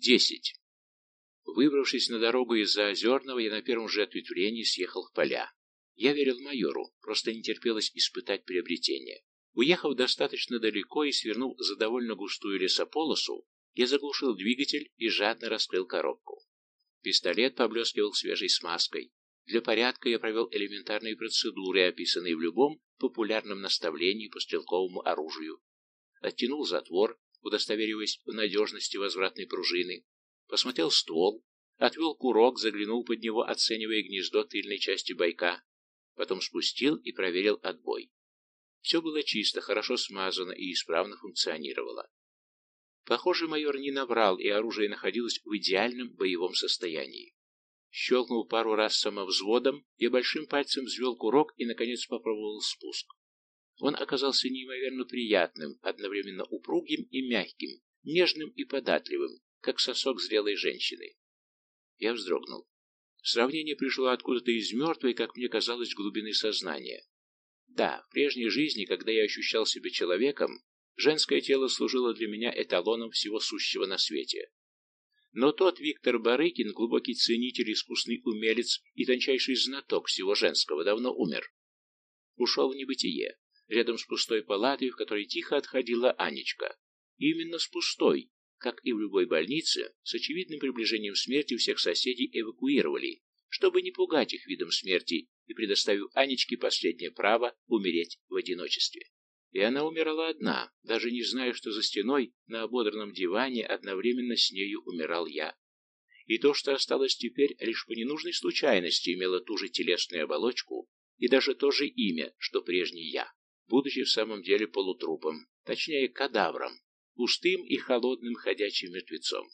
Десять. Выбравшись на дорогу из-за Озерного, я на первом же ответвлении съехал в поля. Я верил майору, просто не терпелось испытать приобретение. Уехав достаточно далеко и свернув за довольно густую лесополосу, я заглушил двигатель и жадно раскрыл коробку. Пистолет поблескивал свежей смазкой. Для порядка я провел элементарные процедуры, описанные в любом популярном наставлении по стрелковому оружию. Оттянул затвор, удостовериваясь в надежности возвратной пружины, посмотрел ствол, отвел курок, заглянул под него, оценивая гнездо тыльной части бойка, потом спустил и проверил отбой. Все было чисто, хорошо смазано и исправно функционировало. Похоже, майор не наврал, и оружие находилось в идеальном боевом состоянии. Щелкнул пару раз самовзводом, я большим пальцем взвел курок и, наконец, попробовал спуск. Он оказался неимоверно приятным, одновременно упругим и мягким, нежным и податливым, как сосок зрелой женщины. Я вздрогнул. Сравнение пришло откуда-то из мертвой, как мне казалось, глубины сознания. Да, в прежней жизни, когда я ощущал себя человеком, женское тело служило для меня эталоном всего сущего на свете. Но тот Виктор Барыкин, глубокий ценитель, искусный умелец и тончайший знаток всего женского, давно умер. Ушел в небытие, рядом с пустой палатой, в которой тихо отходила Анечка. Именно с пустой, как и в любой больнице, с очевидным приближением смерти всех соседей эвакуировали, чтобы не пугать их видом смерти и предоставив Анечке последнее право умереть в одиночестве. И она умирала одна, даже не зная, что за стеной на ободранном диване одновременно с нею умирал я. И то, что осталось теперь, лишь по ненужной случайности имело ту же телесную оболочку и даже то же имя, что прежний я, будучи в самом деле полутрупом, точнее кадавром, пустым и холодным ходячим мертвецом.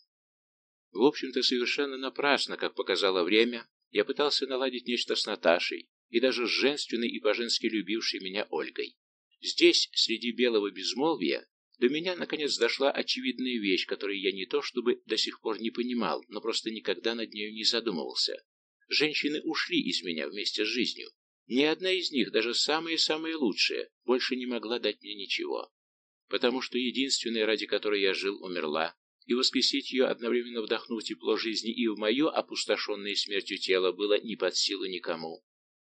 В общем-то, совершенно напрасно, как показало время, я пытался наладить нечто с Наташей и даже с женственной и по-женски любившей меня Ольгой. Здесь, среди белого безмолвия, до меня, наконец, дошла очевидная вещь, которую я не то чтобы до сих пор не понимал, но просто никогда над нею не задумывался. Женщины ушли из меня вместе с жизнью. Ни одна из них, даже самая-самая лучшая, больше не могла дать мне ничего потому что единственная, ради которой я жил, умерла, и воскресить ее, одновременно вдохнув тепло жизни и в мое опустошенное смертью тело, было не под силу никому.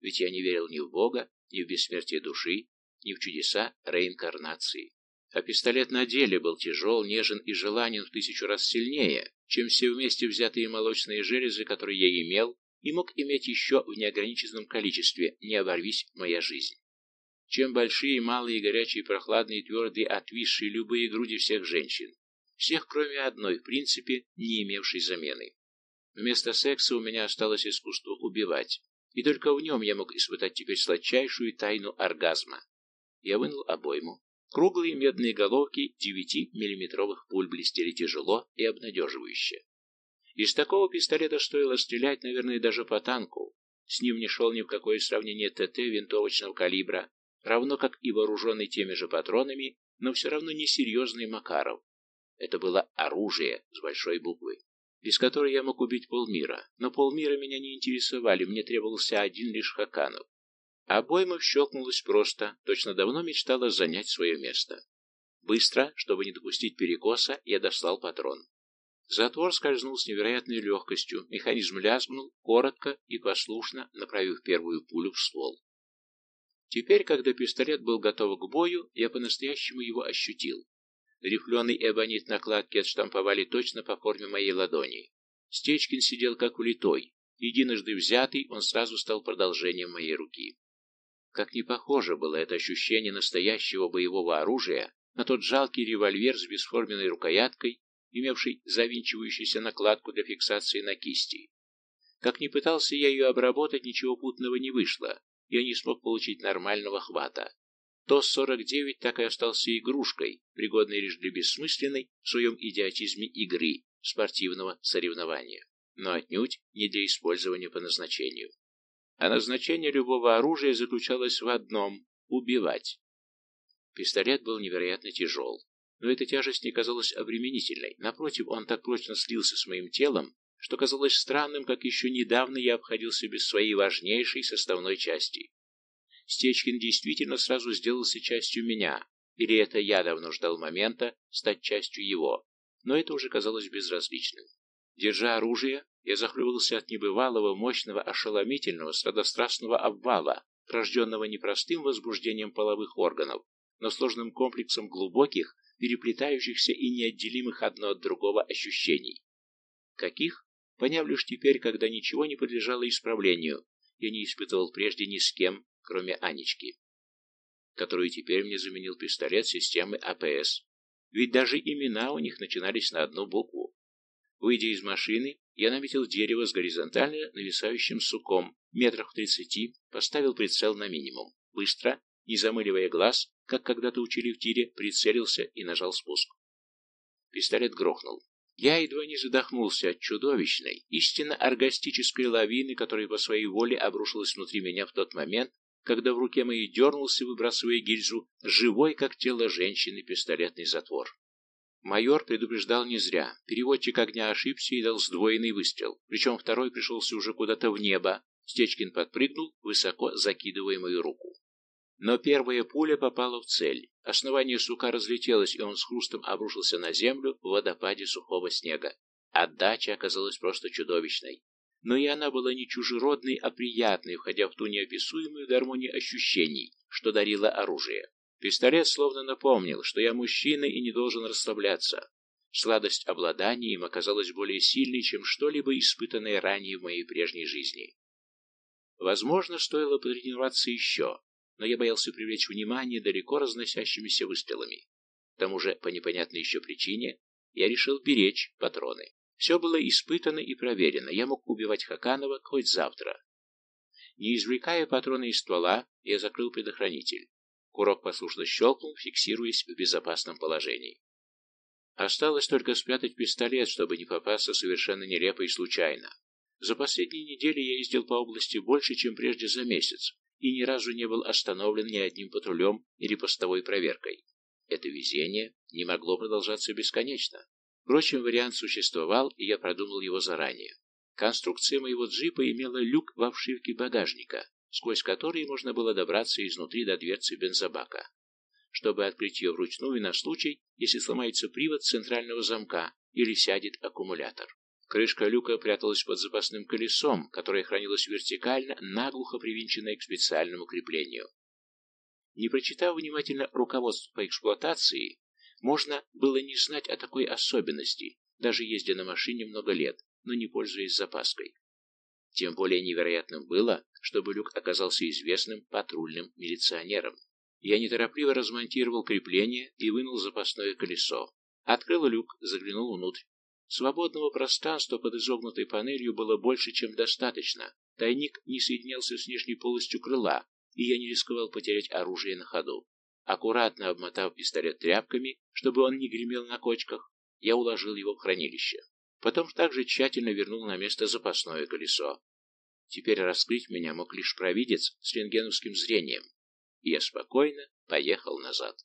Ведь я не верил ни в Бога, ни в бессмертие души, ни в чудеса реинкарнации. А пистолет на деле был тяжел, нежен и желанен в тысячу раз сильнее, чем все вместе взятые молочные железы, которые я имел, и мог иметь еще в неограниченном количестве, не оборвись моя жизнь чем большие, малые, горячие, прохладные, твердые, отвисшие любые груди всех женщин. Всех, кроме одной, в принципе, не имевшей замены. Вместо секса у меня осталось искусство убивать, и только в нем я мог испытать теперь сладчайшую тайну оргазма. Я вынул обойму. Круглые медные головки 9-миллиметровых пуль блестели тяжело и обнадеживающе. Из такого пистолета стоило стрелять, наверное, даже по танку. С ним не шел ни в какое сравнение ТТ винтовочного калибра, равно как и вооруженный теми же патронами, но все равно несерьезный Макаров. Это было оружие с большой буквы, из которой я мог убить полмира, но полмира меня не интересовали, мне требовался один лишь Хаканов. Обойма щелкнулась просто, точно давно мечтала занять свое место. Быстро, чтобы не допустить перекоса, я достал патрон. Затвор скользнул с невероятной легкостью, механизм лязгнул, коротко и послушно направив первую пулю в ствол. Теперь, когда пистолет был готов к бою, я по-настоящему его ощутил. Рифленый эбонит накладки отштамповали точно по форме моей ладони. Стечкин сидел как улитой. Единожды взятый, он сразу стал продолжением моей руки. Как не похоже было это ощущение настоящего боевого оружия на тот жалкий револьвер с бесформенной рукояткой, имевший завинчивающуюся накладку для фиксации на кисти. Как ни пытался я ее обработать, ничего путного не вышло, я не смог получить нормального хвата. ТОС-49 так и остался игрушкой, пригодной лишь для бессмысленной в своем идиотизме игры, спортивного соревнования, но отнюдь не для использования по назначению. А назначение любого оружия заключалось в одном – убивать. Пистолет был невероятно тяжел, но эта тяжесть не казалась обременительной. Напротив, он так прочно слился с моим телом, что казалось странным, как еще недавно я обходился без своей важнейшей составной части. Стечкин действительно сразу сделался частью меня, или это я давно ждал момента стать частью его. но это уже казалось безразличным. Держа оружие, я захлебывался от небывалого, мощного, ошеломительного, сладострастного обвала, рожденного не простым возбуждением половых органов, но сложным комплексом глубоких, переплетающихся и неотделимых одно от другого ощущений. Каких? Поняв лишь теперь, когда ничего не подлежало исправлению, я не испытывал прежде ни с кем, кроме Анечки, которую теперь мне заменил пистолет системы АПС. Ведь даже имена у них начинались на одну букву. Выйдя из машины, я наметил дерево с горизонтально нависающим суком, метрах в тридцати, поставил прицел на минимум. Быстро, не замыливая глаз, как когда-то учили в тире, прицелился и нажал спуск. Пистолет грохнул. Я едва не задохнулся от чудовищной, истинно оргастической лавины, которая по своей воле обрушилась внутри меня в тот момент, когда в руке моей дернулся, выбрасывая гильзу, живой, как тело женщины, пистолетный затвор. Майор предупреждал не зря. Переводчик огня ошибся и дал сдвоенный выстрел, причем второй пришелся уже куда-то в небо. Стечкин подпрыгнул, высоко закидывая мою руку. Но первая пуля попала в цель. Основание сука разлетелось, и он с хрустом обрушился на землю в водопаде сухого снега. Отдача оказалась просто чудовищной. Но и она была не чужеродной, а приятной, входя в ту неописуемую гармонию ощущений, что дарило оружие. Пистолет словно напомнил, что я мужчина и не должен расслабляться. Сладость обладания им оказалась более сильной, чем что-либо испытанное ранее в моей прежней жизни. Возможно, стоило потренироваться еще, но я боялся привлечь внимание далеко разносящимися выстрелами. К тому же, по непонятной еще причине, я решил беречь патроны. Все было испытано и проверено, я мог убивать Хаканова хоть завтра. Не извлекая патроны из ствола, я закрыл предохранитель. Курок послушно щелкнул, фиксируясь в безопасном положении. Осталось только спрятать пистолет, чтобы не попасться совершенно нелепо и случайно. За последние недели я ездил по области больше, чем прежде за месяц, и ни разу не был остановлен ни одним патрулем или постовой проверкой. Это везение не могло продолжаться бесконечно. Впрочем, вариант существовал, и я продумал его заранее. Конструкция моего джипа имела люк в обшивке багажника, сквозь который можно было добраться изнутри до дверцы бензобака. Чтобы открыть ее вручную на случай, если сломается привод центрального замка или сядет аккумулятор. Крышка люка пряталась под запасным колесом, которое хранилось вертикально, наглухо привинченное к специальному креплению. Не прочитав внимательно руководство по эксплуатации, можно было не знать о такой особенности, даже ездя на машине много лет, но не пользуясь запаской. Тем более невероятным было, чтобы люк оказался известным патрульным милиционером. Я неторопливо размонтировал крепление и вынул запасное колесо. Открыл люк, заглянул внутрь. Свободного пространства под изогнутой панелью было больше, чем достаточно. Тайник не соединялся с внешней полостью крыла, и я не рисковал потерять оружие на ходу. Аккуратно обмотав пистолет тряпками, чтобы он не гремел на кочках, я уложил его в хранилище. Потом также тщательно вернул на место запасное колесо. Теперь раскрыть меня мог лишь провидец с рентгеновским зрением, и я спокойно поехал назад.